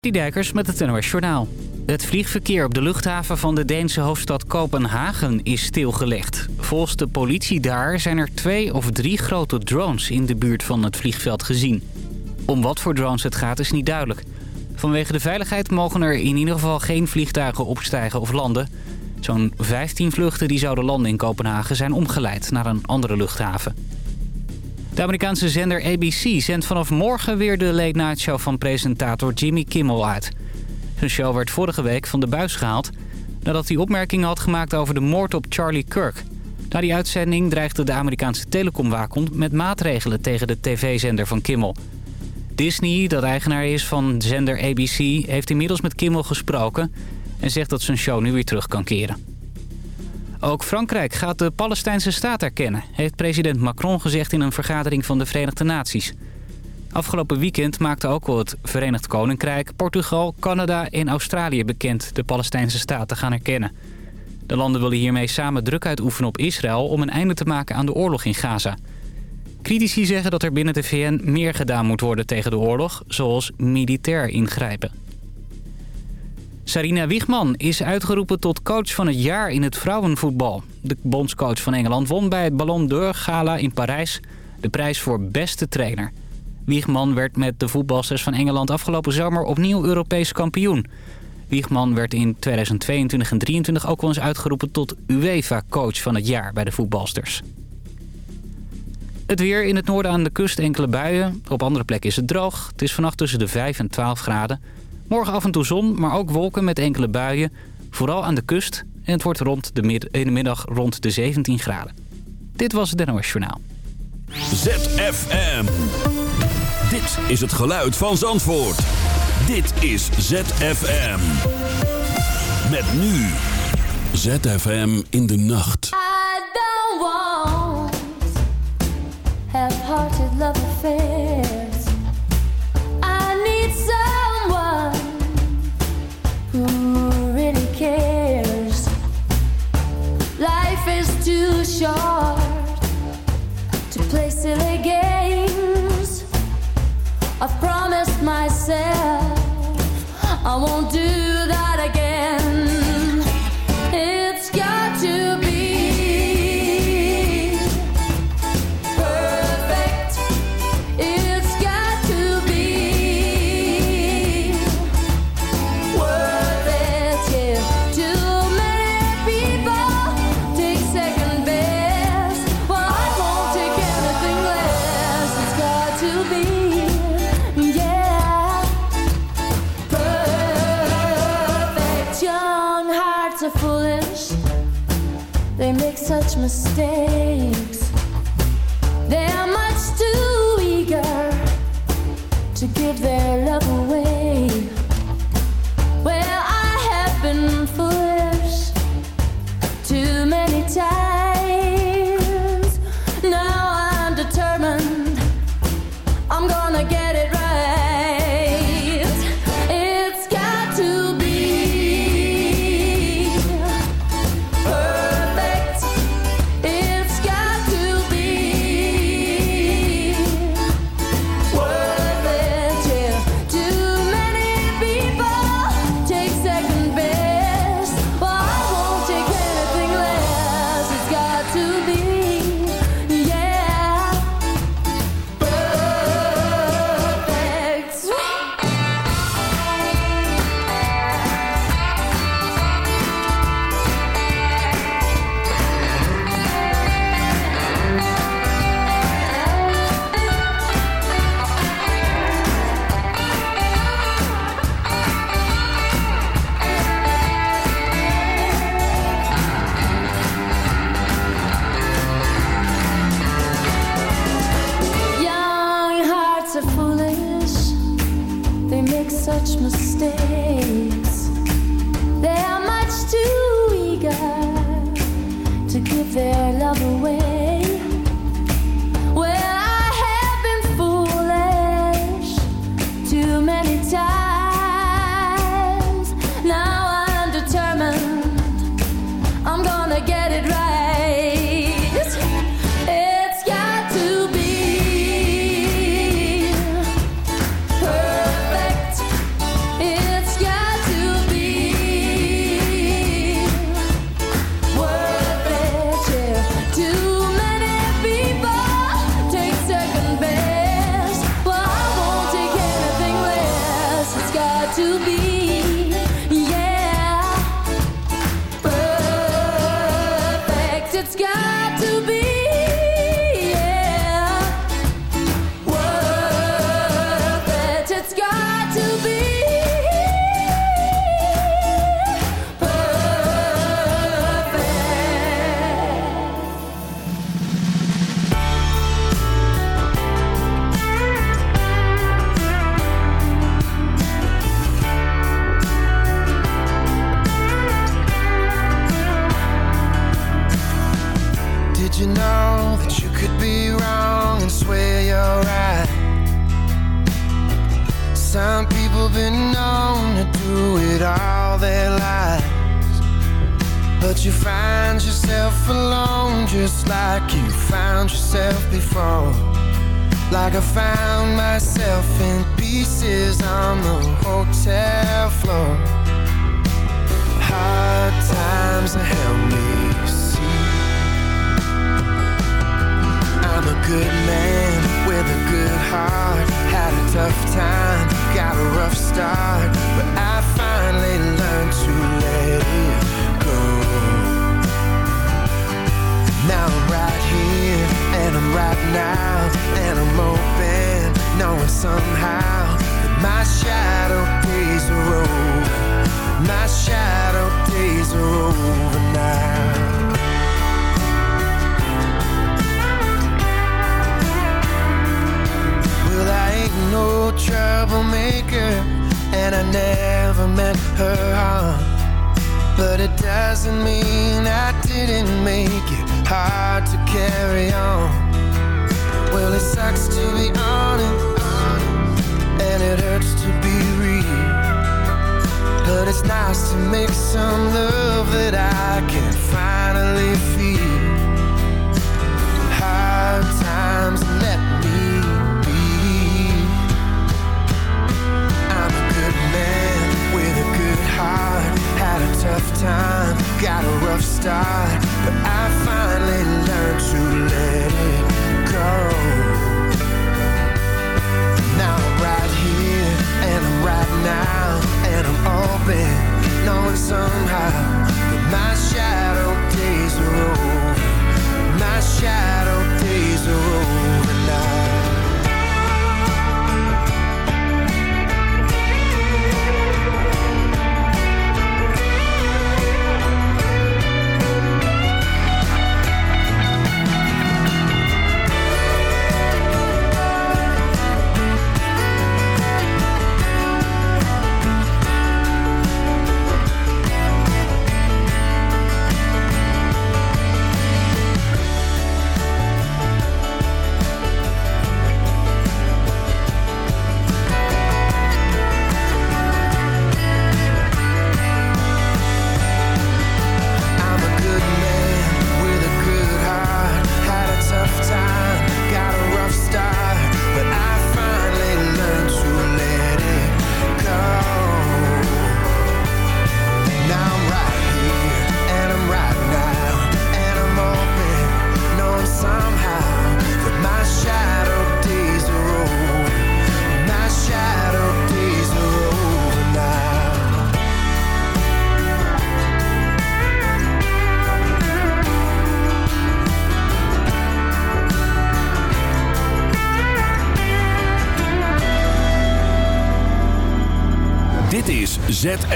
Die Dijkers met het NOS Journaal. Het vliegverkeer op de luchthaven van de Deense hoofdstad Kopenhagen is stilgelegd. Volgens de politie daar zijn er twee of drie grote drones in de buurt van het vliegveld gezien. Om wat voor drones het gaat is niet duidelijk. Vanwege de veiligheid mogen er in ieder geval geen vliegtuigen opstijgen of landen. Zo'n 15 vluchten die zouden landen in Kopenhagen zijn omgeleid naar een andere luchthaven. De Amerikaanse zender ABC zendt vanaf morgen weer de late night show van presentator Jimmy Kimmel uit. Zijn show werd vorige week van de buis gehaald nadat hij opmerkingen had gemaakt over de moord op Charlie Kirk. Na die uitzending dreigde de Amerikaanse telecomwaakhond met maatregelen tegen de tv-zender van Kimmel. Disney, dat eigenaar is van zender ABC, heeft inmiddels met Kimmel gesproken... en zegt dat zijn show nu weer terug kan keren. Ook Frankrijk gaat de Palestijnse staat erkennen... heeft president Macron gezegd in een vergadering van de Verenigde Naties. Afgelopen weekend maakte ook al het Verenigd Koninkrijk, Portugal, Canada en Australië bekend... de Palestijnse staat te gaan erkennen. De landen willen hiermee samen druk uitoefenen op Israël... om een einde te maken aan de oorlog in Gaza. Critici zeggen dat er binnen de VN meer gedaan moet worden tegen de oorlog... zoals militair ingrijpen. Sarina Wiegman is uitgeroepen tot coach van het jaar in het vrouwenvoetbal. De bondscoach van Engeland won bij het Ballon d'Or Gala in Parijs de prijs voor beste trainer. Wiegman werd met de voetbalsters van Engeland afgelopen zomer opnieuw Europees kampioen. Wiegman werd in 2022 en 2023 ook wel eens uitgeroepen tot UEFA-coach van het jaar bij de voetbalsters. Het weer in het noorden aan de kust enkele buien. Op andere plekken is het droog. Het is vannacht tussen de 5 en 12 graden. Morgen af en toe zon, maar ook wolken met enkele buien. Vooral aan de kust. En het wordt rond de middag rond de 17 graden. Dit was het NOS Journaal. ZFM. Dit is het geluid van Zandvoort. Dit is ZFM. Met nu. ZFM in de nacht. Myself. I won't do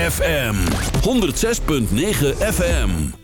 ZFM 106.9 FM.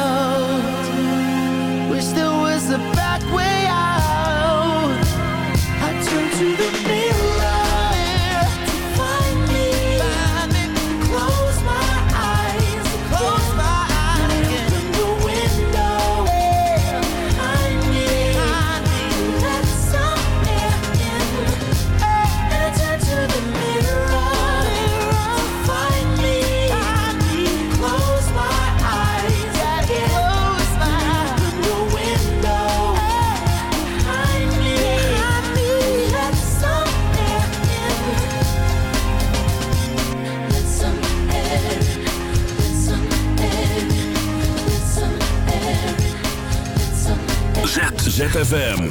ZFM.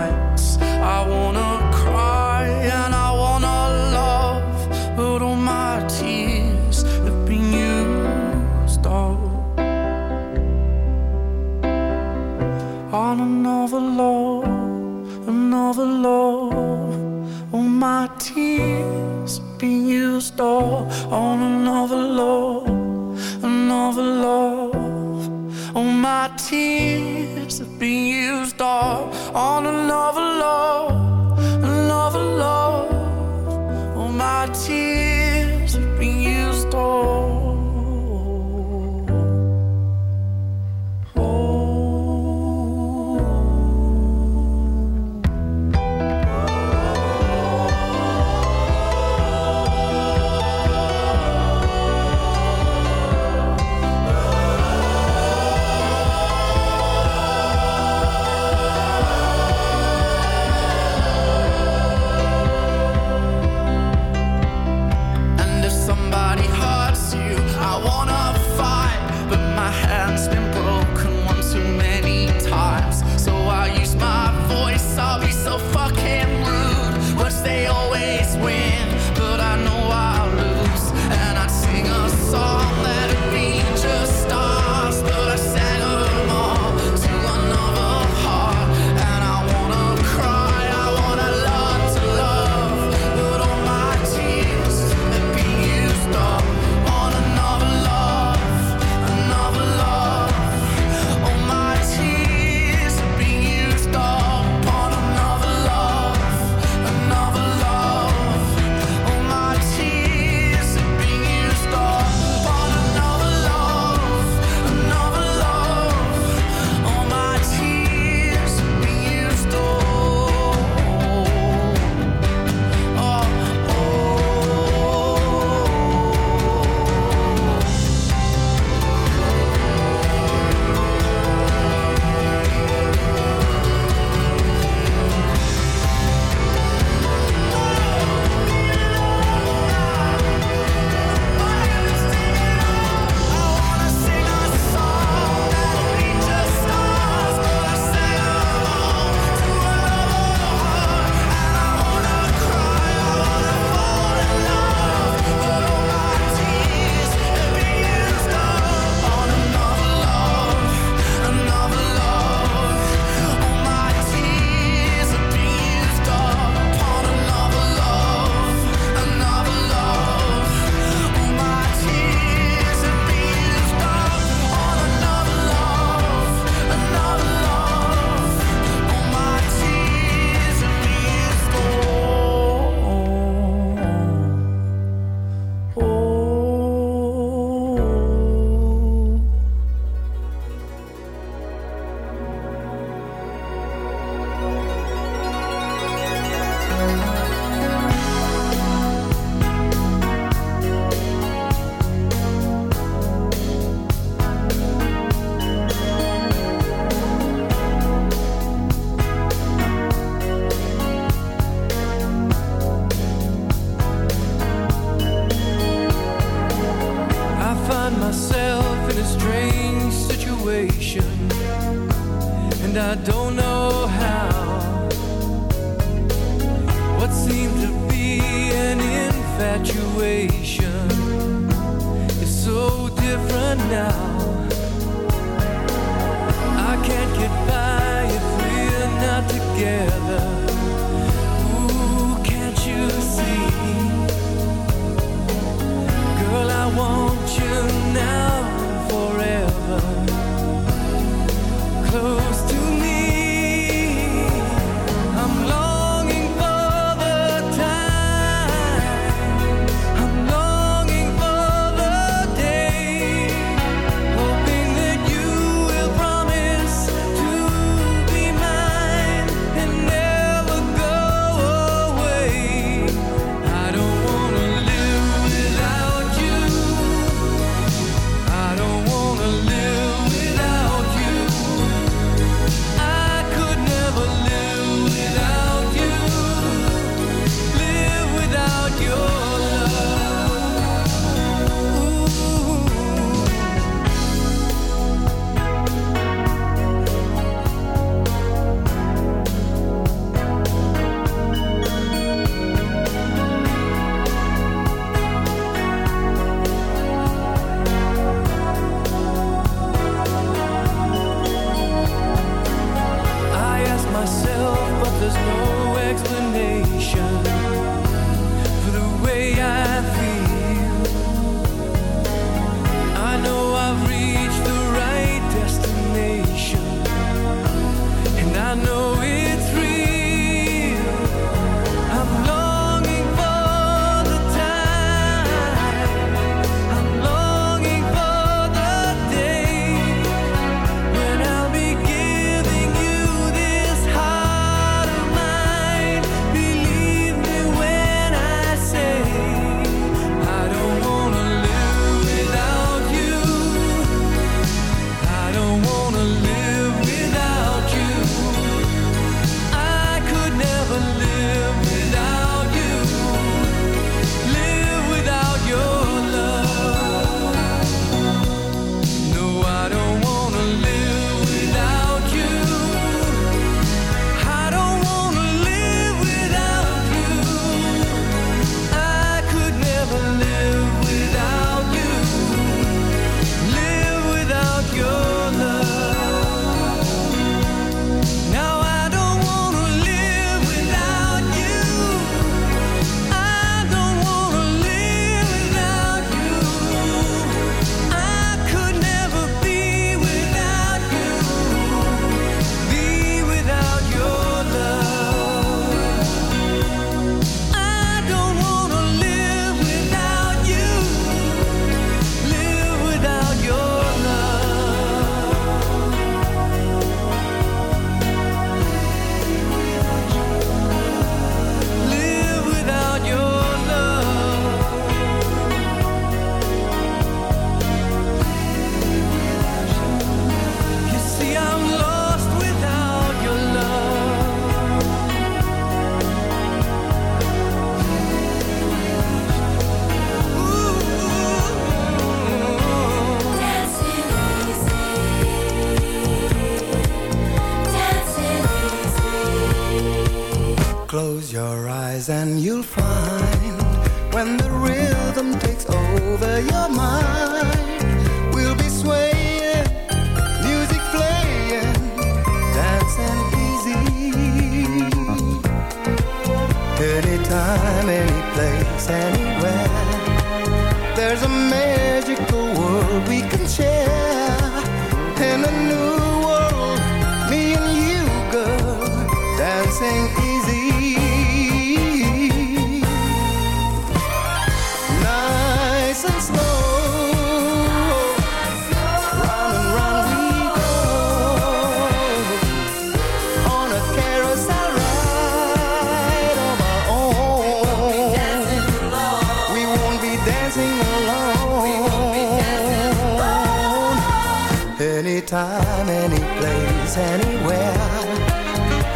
place anywhere.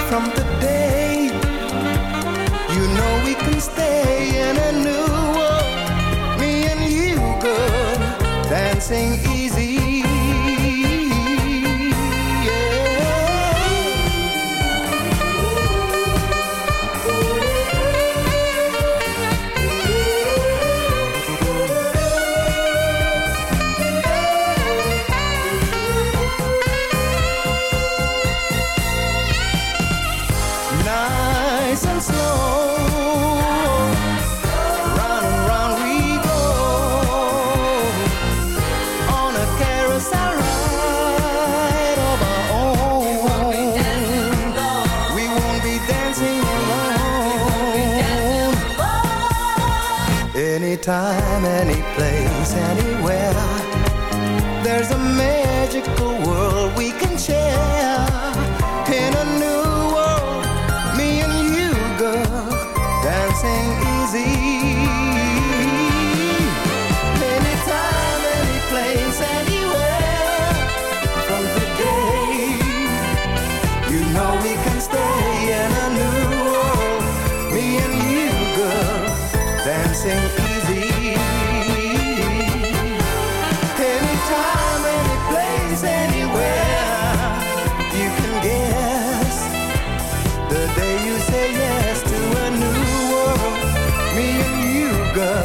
From the the day you say yes to a new world, me and you, girl.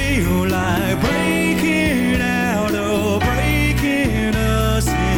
feel like breaking out or breaking us in.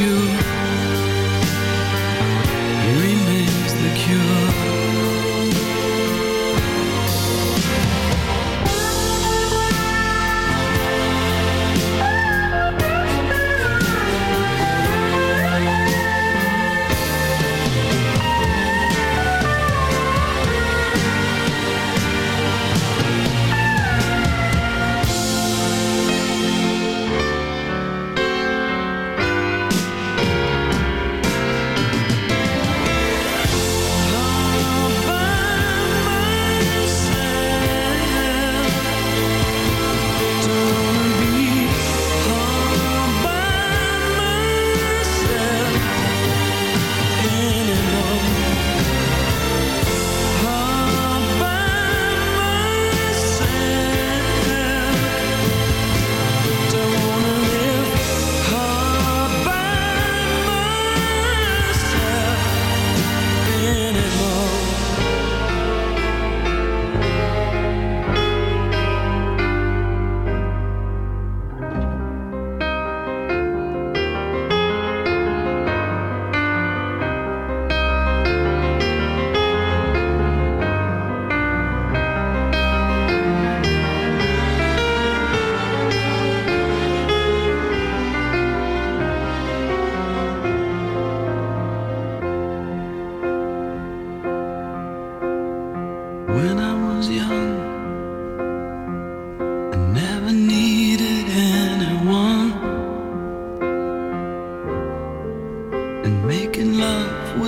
you.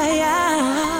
papaya.